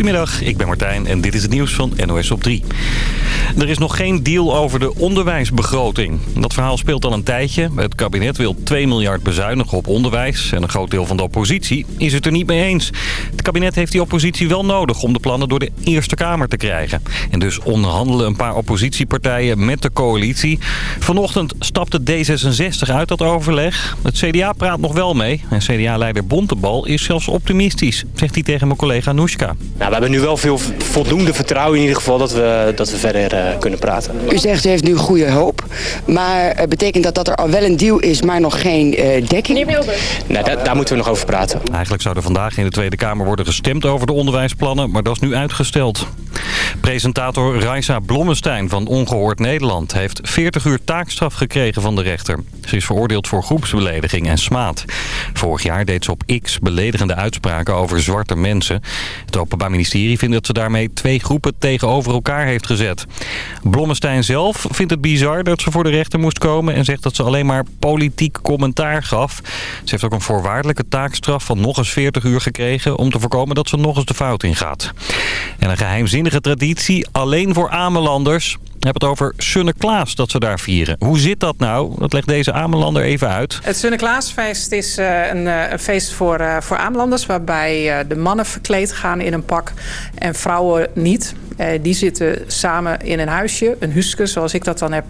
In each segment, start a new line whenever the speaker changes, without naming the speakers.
Goedemiddag, ik ben Martijn en dit is het nieuws van NOS op 3. Er is nog geen deal over de onderwijsbegroting. Dat verhaal speelt al een tijdje. Het kabinet wil 2 miljard bezuinigen op onderwijs. En een groot deel van de oppositie is het er niet mee eens. Het kabinet heeft die oppositie wel nodig om de plannen door de Eerste Kamer te krijgen. En dus onderhandelen een paar oppositiepartijen met de coalitie. Vanochtend stapte D66 uit dat overleg. Het CDA praat nog wel mee. En CDA-leider Bontebal is zelfs optimistisch, zegt hij tegen mijn collega Noeska. Nou,
we hebben nu wel veel voldoende vertrouwen in ieder geval dat we, dat we verder uh, kunnen praten.
U zegt u heeft nu goede hoop, maar uh, betekent dat dat er al wel een deal is, maar nog geen uh, dekking?
Nou, da daar moeten we nog over praten.
Eigenlijk zou er vandaag in de Tweede Kamer worden gestemd over de onderwijsplannen, maar dat is nu uitgesteld. Presentator Raisa Blommestein van Ongehoord Nederland heeft 40 uur taakstraf gekregen van de rechter. Ze is veroordeeld voor groepsbelediging en smaad. Vorig jaar deed ze op X beledigende uitspraken over zwarte mensen. Het Openbaar Ministerie vindt dat ze daarmee twee groepen tegenover elkaar heeft gezet. Blommestein zelf vindt het bizar dat ze voor de rechter moest komen... en zegt dat ze alleen maar politiek commentaar gaf. Ze heeft ook een voorwaardelijke taakstraf van nog eens 40 uur gekregen... om te voorkomen dat ze nog eens de fout ingaat. En een geheimzinnige traditie alleen voor Amelanders... Ik heb het over Sunneklaas dat ze daar vieren. Hoe zit dat nou? Dat legt deze Amelander even uit.
Het Sunneklaasfeest is uh, een, uh, een, feest voor, uh, voor Amelanders... waarbij de mannen verkleed gaan in een pak en vrouwen niet. Die zitten samen in een huisje, een huske zoals ik dat dan heb.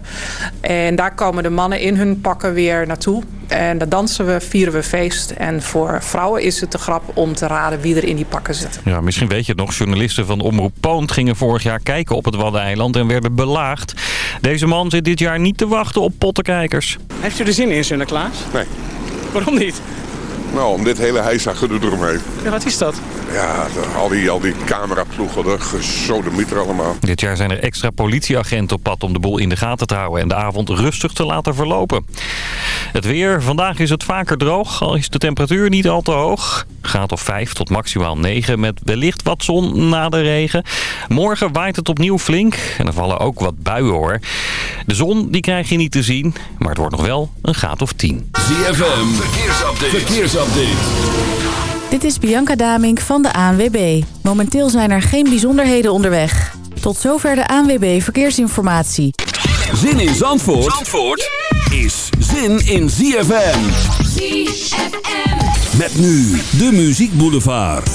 En daar komen de mannen in hun pakken weer naartoe. En dan dansen we, vieren we feest. En voor vrouwen is het de grap om te raden wie er in die pakken zit.
Ja, misschien weet je het nog. Journalisten van Omroep Poont gingen vorig jaar kijken op het Waddeneiland en werden belaagd. Deze man zit dit jaar niet te wachten op pottenkijkers.
Heeft u er zin in, Sinterklaas?
Nee.
Waarom niet?
Nou, om dit hele heisa gedoe eromheen.
Ja, wat is dat?
Ja, de, al die, al die cameraploegen, de gesodemieter allemaal.
Dit jaar zijn er extra politieagenten op pad om de boel in de gaten te houden... en de avond rustig te laten verlopen. Het weer. Vandaag is het vaker droog, al is de temperatuur niet al te hoog. Graad of 5 tot maximaal 9 met wellicht wat zon na de regen. Morgen waait het opnieuw flink en er vallen ook wat buien hoor. De zon die krijg je niet te zien, maar het wordt nog wel een graad of 10.
ZFM, verkeersupdate. verkeersupdate.
Dit is Bianca Damink van de ANWB. Momenteel zijn er geen bijzonderheden onderweg. Tot zover de ANWB Verkeersinformatie.
Zin in Zandvoort, Zandvoort is zin in ZFM.
ZFM.
Met nu de Muziek Boulevard.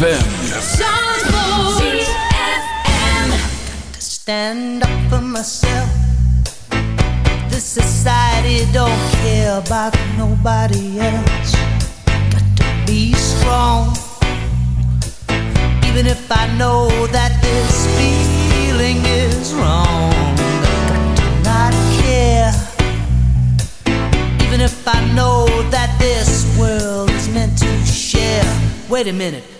ZFM.
Stand up for myself. This society don't care about nobody else. Got to be strong. Even if I know that this feeling is wrong. Got to not care. Even if I know that this world is meant to share. Wait a minute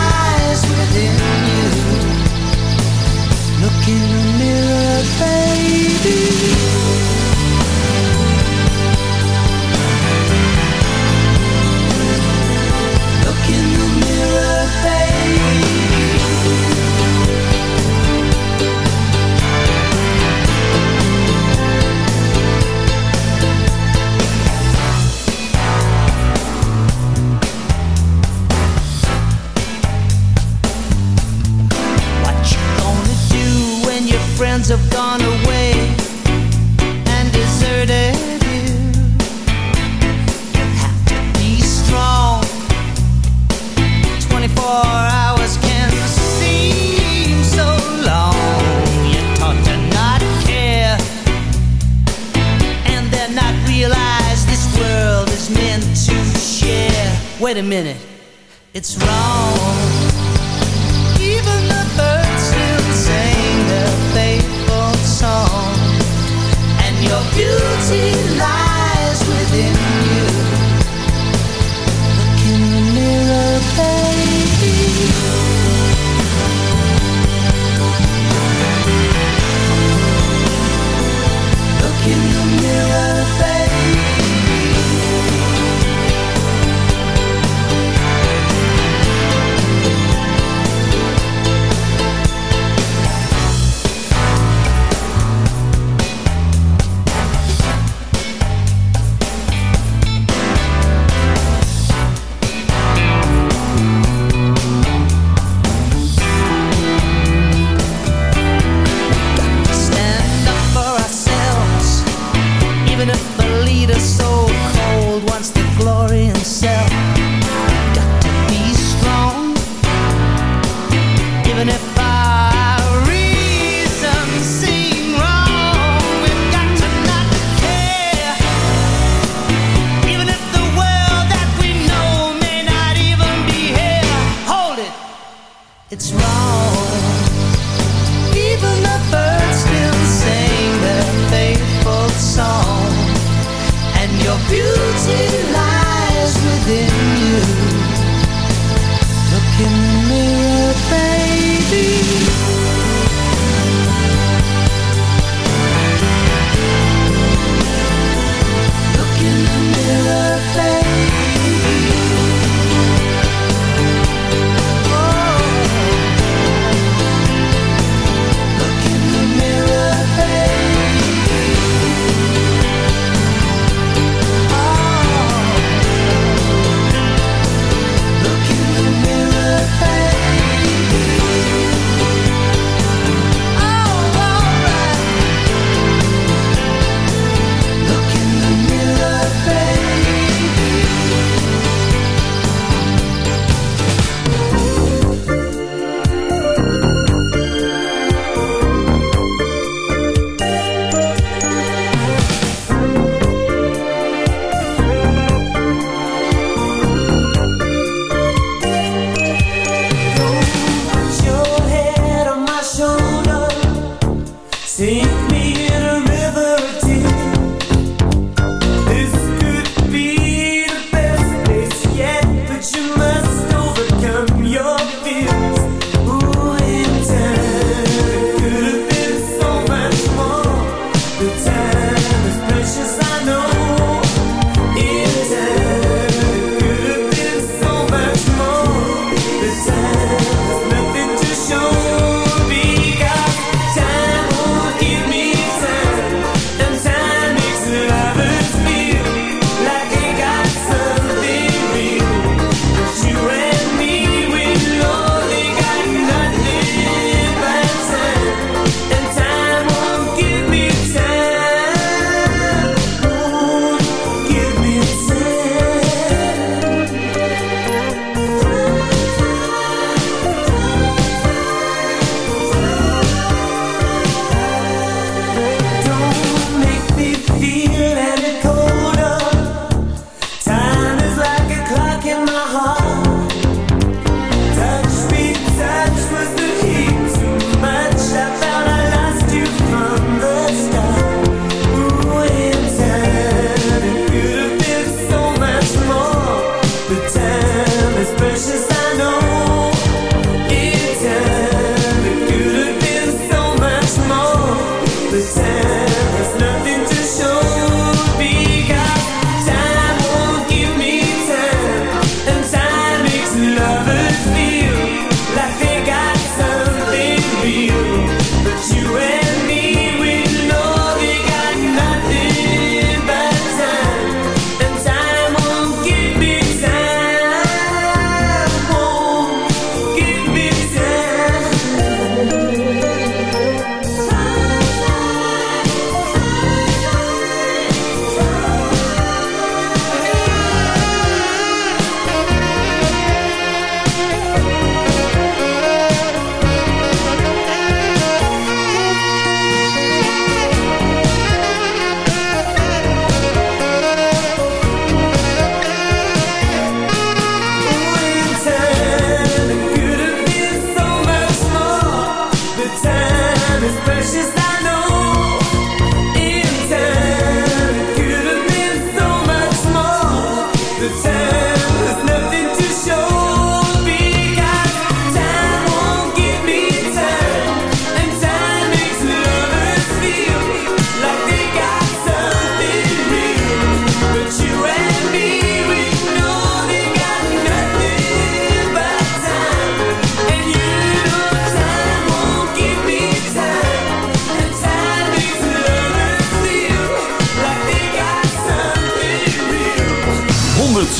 Wait a minute, it's wrong. Even the birds still sing their faithful song, and your beauty lies within you. Look in the mirror, baby. Look in the mirror,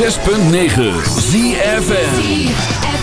106.9 ZFN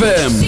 ZFM.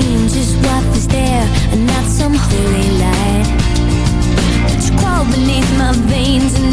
seen just what is there and not some holy light. But you beneath my veins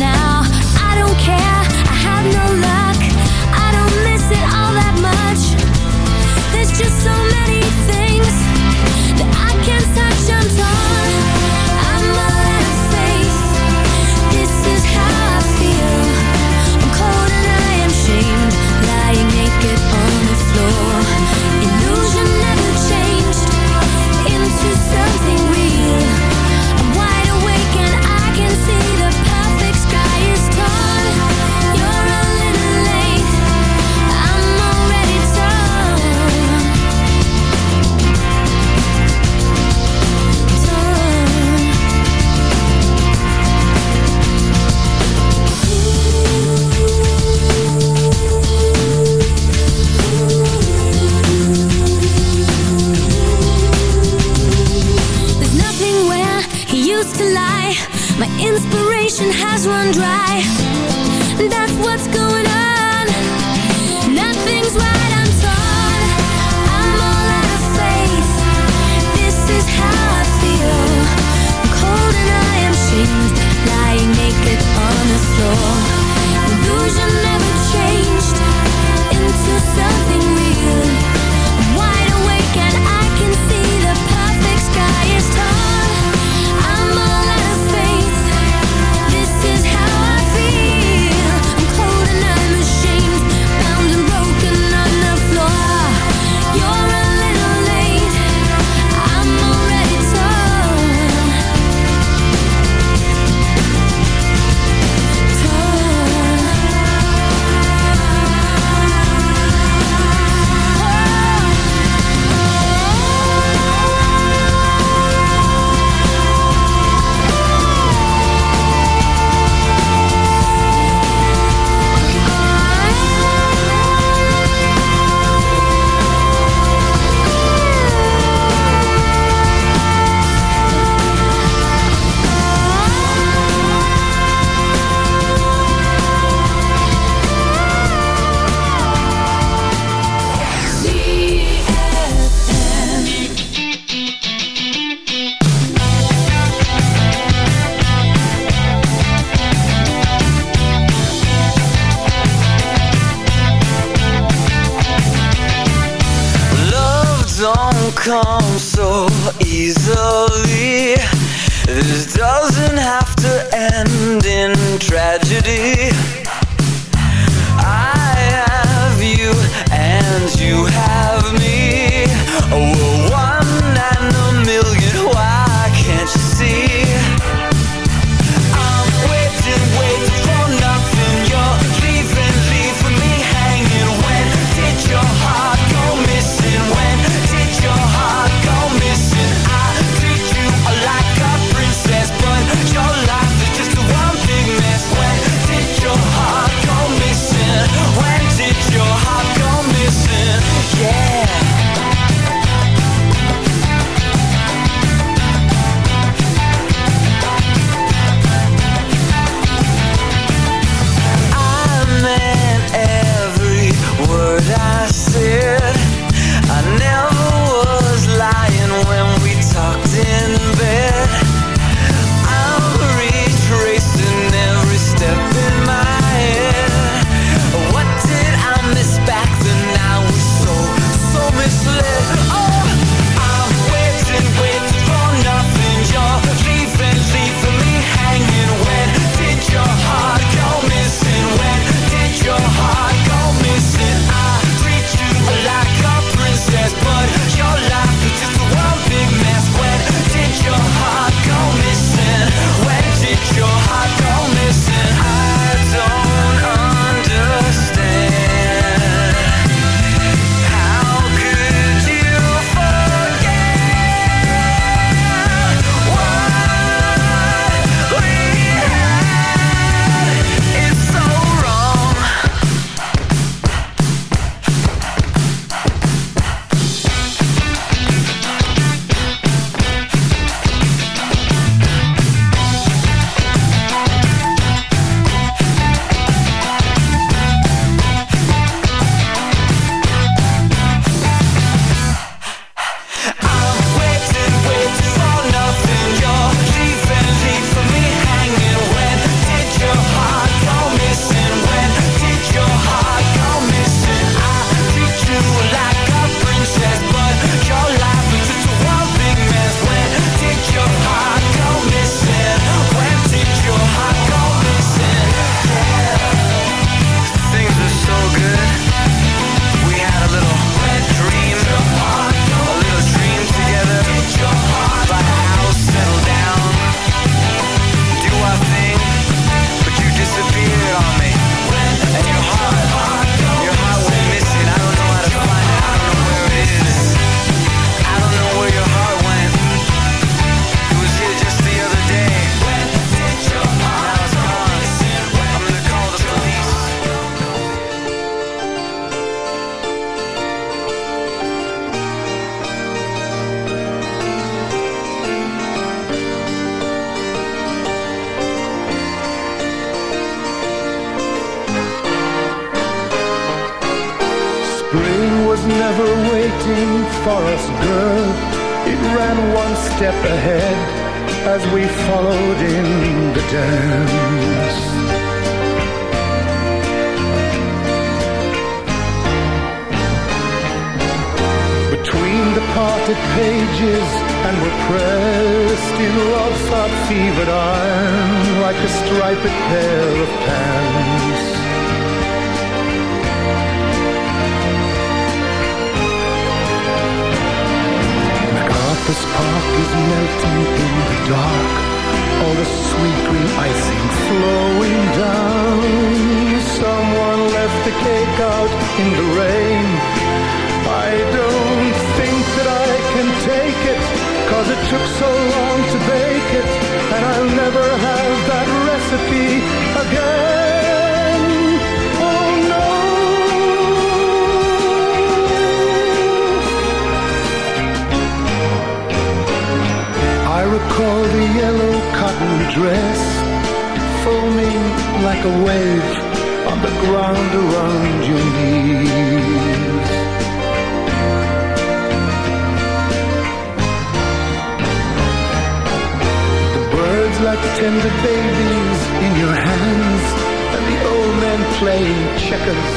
like
tender babies in your hands, and the old man playing checkers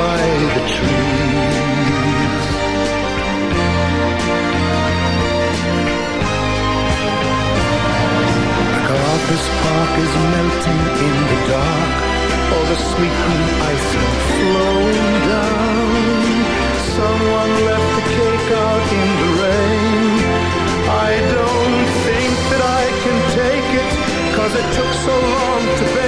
by the trees. MacArthur's Park is melting in the dark, all the sweet green ice flowing down. Someone left the cave Cause it took so long to bear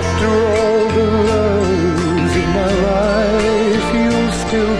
after all the loves of my life, you'll still